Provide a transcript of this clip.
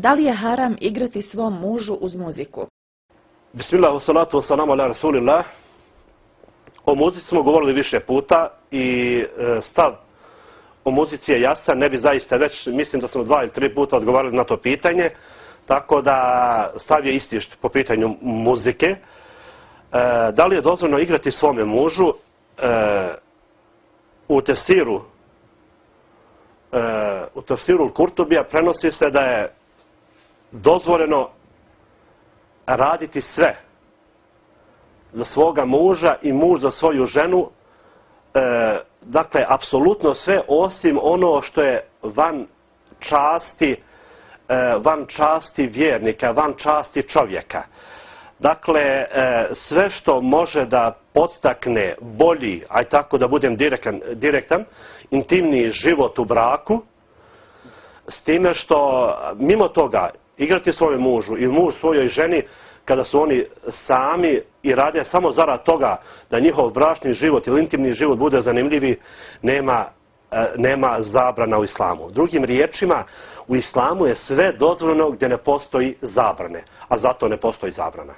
Da li je haram igrati svom mužu uz muziku? Bismillah, wassalatu wassalamu ala rasulillah. O muzici smo govorili više puta i e, stav o muzici je jasan, ne bi zaista već, mislim da smo dva ili tri puta odgovarali na to pitanje, tako da stav je isti po pitanju muzike. E, da li je dozvoljno igrati svome mužu e, u tesiru e, u tefsiru Kurtubija prenosi se da je dozvoljeno raditi sve za svoga muža i muž za svoju ženu, e, dakle, apsolutno sve osim ono što je van časti, e, van časti vjernika, van časti čovjeka. Dakle, e, sve što može da podstakne bolji, aj tako da budem direktan, direktan intimni život u braku, s time što mimo toga igrati svoje mužu i muž svojoj ženi kada su oni sami i rade samo zarad toga da njihov bračni život ili intimni život bude zanimljivi, nema, e, nema zabrana u islamu. Drugim riječima, u islamu je sve dozvoljeno gdje ne postoji zabrane, a zato ne postoji zabrana.